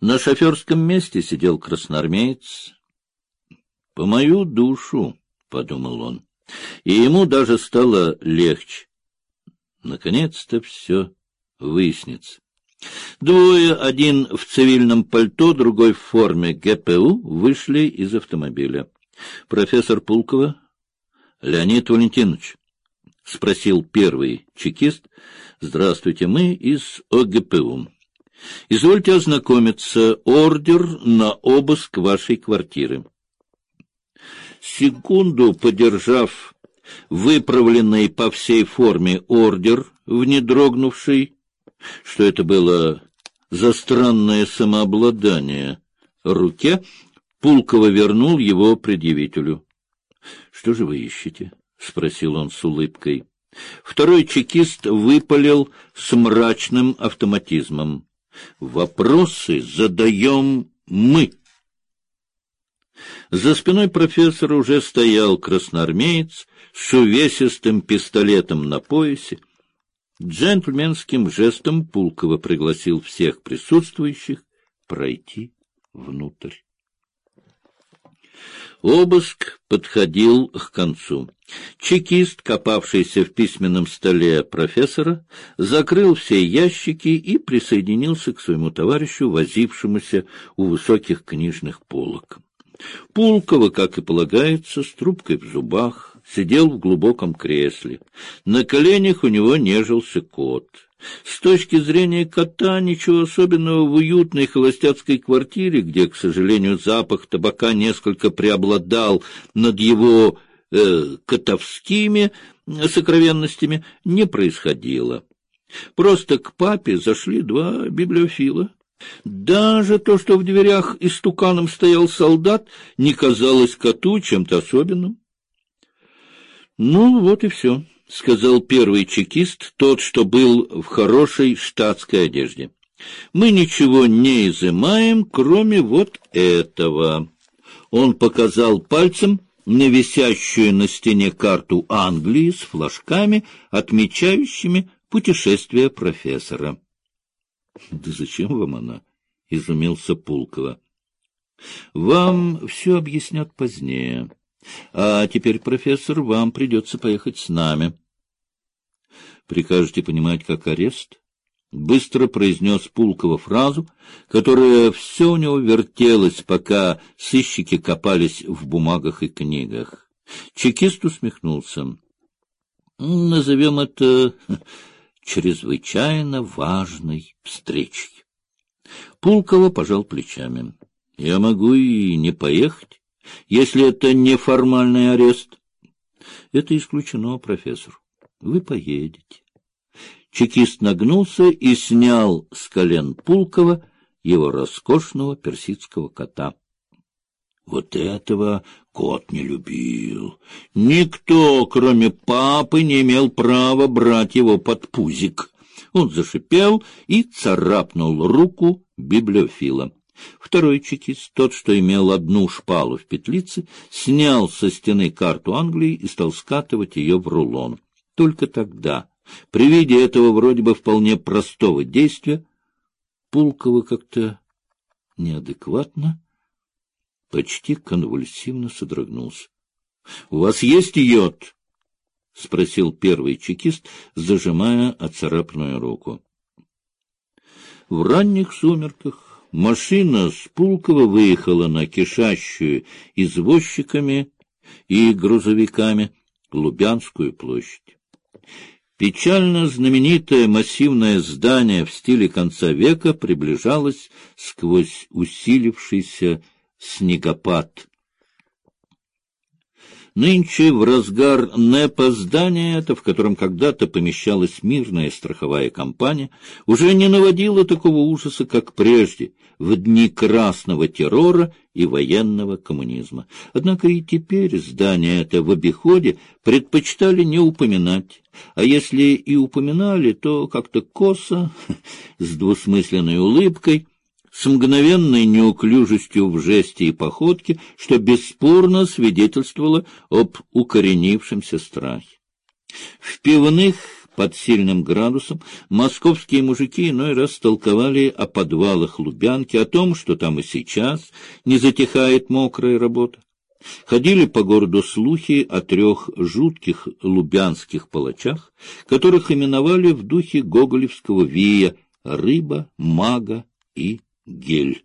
На шоферском месте сидел красноармеец. «По мою душу», — подумал он, — и ему даже стало легче. Наконец-то все выяснится. Двое, один в цивильном пальто, другой в форме ГПУ, вышли из автомобиля. Профессор Пулкова, Леонид Валентинович, — спросил первый чекист. — Здравствуйте, мы из ОГПУ. Извольте ознакомиться. Ордер на обыск вашей квартиры. Секунду подержав выправленный по всей форме ордер в недрогнувшей, что это было за странное самообладание, руке, Пулково вернул его предъявителю. — Что же вы ищете? — спросил он с улыбкой. Второй чекист выпалил с мрачным автоматизмом. — Вопросы задаем мы. За спиной профессора уже стоял красноармеец с увесистым пистолетом на поясе. Джентльменским жестом Пулкова пригласил всех присутствующих пройти внутрь. Обыск подходил к концу. Чекист, копавшийся в письменном столе профессора, закрыл все ящики и присоединился к своему товарищу, возившемуся у высоких книжных полок. Пулкова, как и полагается, с трубкой в зубах, сидел в глубоком кресле. На коленях у него нежился кот. С точки зрения кота ничего особенного в уютной холостяцкой квартире, где, к сожалению, запах табака несколько преобладал над его э, котовскими сокровенностями, не происходило. Просто к папе зашли два библиофила. Даже то, что в дверях истуканом стоял солдат, не казалось коту чем-то особенным. Ну, вот и все. — сказал первый чекист, тот, что был в хорошей штатской одежде. — Мы ничего не изымаем, кроме вот этого. Он показал пальцем на висящую на стене карту Англии с флажками, отмечающими путешествие профессора. — Да зачем вам она? — изумился Пулкова. — Вам все объяснят позднее. А теперь, профессор, вам придется поехать с нами. Прикажете понимать как арест? Быстро произнес Пулкова фразу, которая все у него вертелась, пока сыщики копались в бумагах и книгах. Чекист усмехнулся. Назовем это чрезвычайно важной встречей. Пулкова пожал плечами. Я могу и не поехать если это не формальный арест. Это исключено, профессор. Вы поедете. Чекист нагнулся и снял с колен Пулкова его роскошного персидского кота. Вот этого кот не любил. Никто, кроме папы, не имел права брать его под пузик. Он зашипел и царапнул руку библиофила. Второй чекист, тот, что имел одну шпалу в петлице, снял со стены карту Англии и стал скатывать ее в рулон. Только тогда, при виде этого вроде бы вполне простого действия, Пулкова как-то неадекватно, почти конвульсивно содрогнулся. — У вас есть йод? — спросил первый чекист, зажимая оцарапанную руку. В ранних сумерках Машина с Пулково выехала на кишащую извозчиками и грузовиками Лубянскую площадь. Печально знаменитое массивное здание в стиле конца века приближалось сквозь усилившийся снегопад. Нынче в разгар НЭПа здание это, в котором когда-то помещалась мирная страховая компания, уже не наводило такого ужаса, как прежде, в дни красного террора и военного коммунизма. Однако и теперь здание это в обиходе предпочитали не упоминать, а если и упоминали, то как-то косо, с двусмысленной улыбкой — с мгновенной неуклюжестью в жесте и походке, что бесспорно свидетельствовало об укоренившемся страхе. В пивных под сильным градусом, московские мужики иной раз толковали о подвалах Лубянки, о том, что там и сейчас не затихает мокрая работа. Ходили по городу слухи о трех жутких лубянских палачах, которых именовали в духе гоголевского вия «рыба», «мага» и «гель».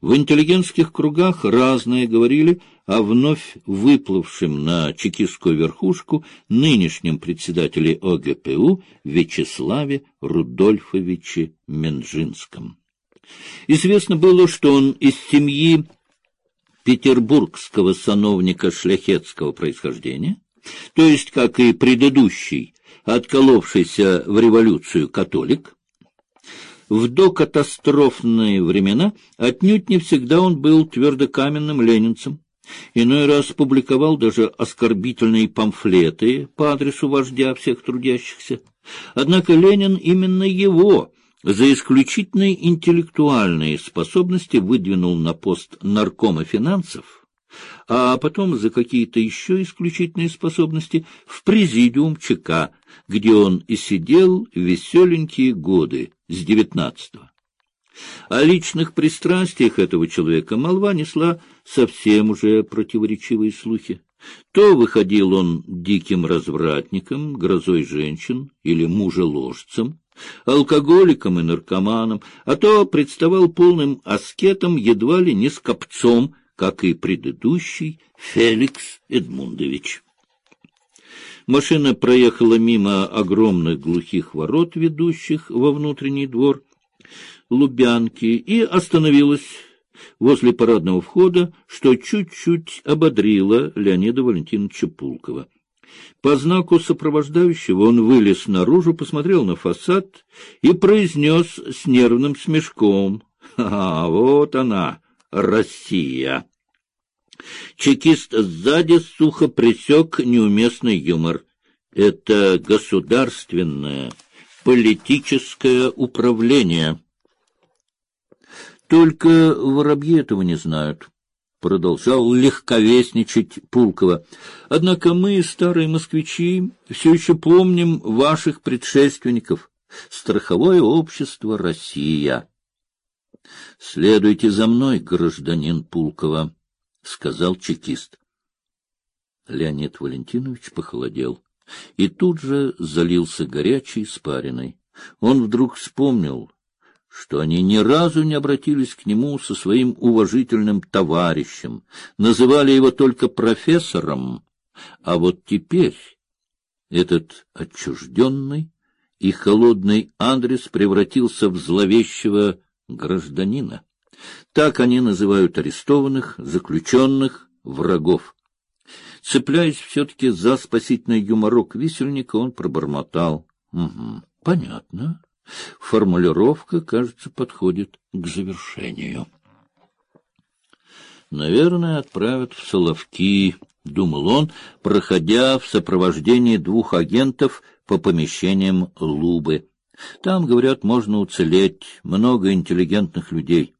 В интеллигентских кругах разные говорили о вновь выплывшем на чекистскую верхушку нынешнем председателе ОГПУ Вячеславе Рудольфовиче Менжинском. Известно было, что он из семьи петербургского сановника шляхетского происхождения, то есть, как и предыдущий, отколовшийся в революцию католик, в докатастрофные времена отнюдь не всегда он был твердокаменным ленинцем. Иной раз публиковал даже оскорбительные памфлеты по адресу вождя всех трудящихся. Однако Ленин именно его за исключительные интеллектуальные способности выдвинул на пост наркома финансов, а потом за какие-то еще исключительные способности в президиум ЧК, где он и сидел веселенькие годы с девятнадцатого. О личных пристрастиях этого человека молва несла совсем уже противоречивые слухи. То выходил он диким развратником, грозой женщин или мужеложцем, алкоголиком и наркоманом, а то представал полным аскетом едва ли не скопцом, как и предыдущий Феликс Эдмундович. Машина проехала мимо огромных глухих ворот, ведущих во внутренний двор Лубянки, и остановилась возле парадного входа, что чуть-чуть ободрило Леонида Валентиновича Пулкова. По знаку сопровождающего он вылез наружу, посмотрел на фасад и произнес с нервным смешком. «А, вот она, Россия!» Чекист сзади сухо пресек неуместный юмор. Это государственное политическое управление. Только воробьи этого не знают продолжал легковесничать Пулкова. Однако мы, старые москвичи, все еще помним ваших предшественников. Страховое общество «Россия». Следуйте за мной, гражданин Пулкова, сказал чекист. Леонид Валентинович похолодел и тут же залился горячей испариной. Он вдруг вспомнил, что они ни разу не обратились к нему со своим уважительным товарищем, называли его только профессором, а вот теперь этот отчужденный и холодный адрес превратился в зловещего гражданина. Так они называют арестованных, заключенных, врагов. Цепляясь все-таки за спасительный юморок висельника, он пробормотал. — понятно. Формулировка, кажется, подходит к завершению. Наверное, отправят в Соловки, — думал он, проходя в сопровождении двух агентов по помещениям Лубы. Там, говорят, можно уцелеть, много интеллигентных людей.